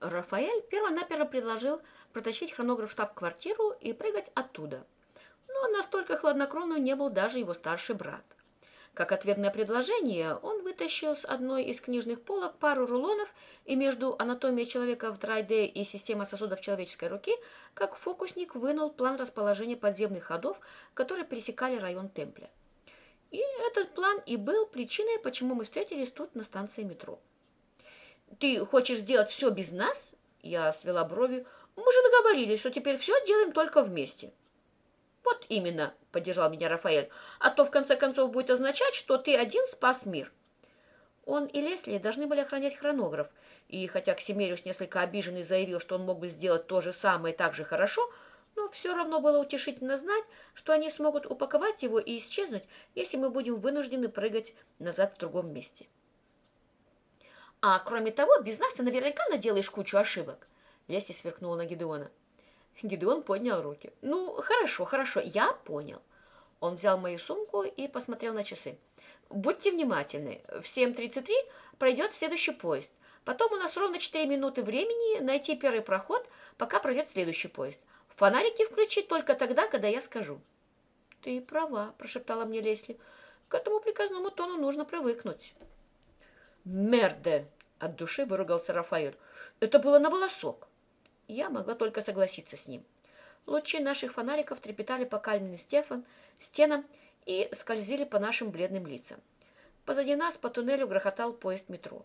Рафаэль перво-наперво предложил протащить хронограф в штаб-квартиру и прыгать оттуда. Но настолько хладнокровным не был даже его старший брат. Как ответное предложение, он вытащил с одной из книжных полок пару рулонов, и между анатомией человека в 3D и система сосудов человеческой руки, как фокусник вынул план расположения подземных ходов, которые пересекали район Темпля. И этот план и был причиной, почему мы встретились тут на станции метро. «Ты хочешь сделать все без нас?» Я свела брови. «Мы же договорились, что теперь все делаем только вместе». «Вот именно», — поддержал меня Рафаэль, «а то в конце концов будет означать, что ты один спас мир». Он и Лесли должны были охранять хронограф, и хотя Ксимериус несколько обиженный заявил, что он мог бы сделать то же самое так же хорошо, но все равно было утешительно знать, что они смогут упаковать его и исчезнуть, если мы будем вынуждены прыгать назад в другом месте. «А кроме того, без нас ты наверняка наделаешь кучу ошибок», — Лесли сверкнула на Гедеона. Гидеон поднял руки. «Ну, хорошо, хорошо, я понял». Он взял мою сумку и посмотрел на часы. «Будьте внимательны. В 7.33 пройдет следующий поезд. Потом у нас ровно 4 минуты времени найти первый проход, пока пройдет следующий поезд. Фонарики включить только тогда, когда я скажу». «Ты права», – прошептала мне Лесли. «К этому приказному тону нужно привыкнуть». «Мерде!» – от души выругался Рафаэль. «Это было на волосок». Я могла только согласиться с ним. Лучи наших фонариков трепетали по каменным Стефан, стенам и скользили по нашим бледным лицам. Позади нас по туннелю грохотал поезд метро.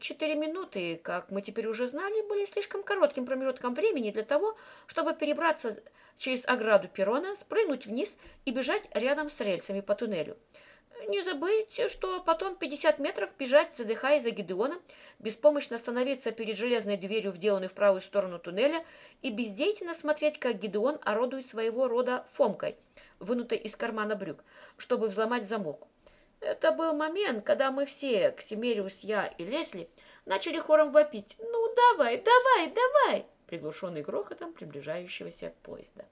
Четыре минуты, как мы теперь уже знали, были слишком коротким промежутком времени для того, чтобы перебраться через ограду перрона, спрыгнуть вниз и бежать рядом с рельсами по туннелю. Не забыть, что потом 50 метров бежать, задыхаясь за Гидеоном, беспомощно остановиться перед железной дверью, вделанной в правую сторону туннеля, и бездеятельно смотреть, как Гидеон орудует своего рода фомкой, вынутой из кармана брюк, чтобы взломать замок. Это был момент, когда мы все, Ксимериус, я и Лесли, начали хором вопить «Ну, давай, давай, давай!» приглушенный грохотом приближающегося поезда.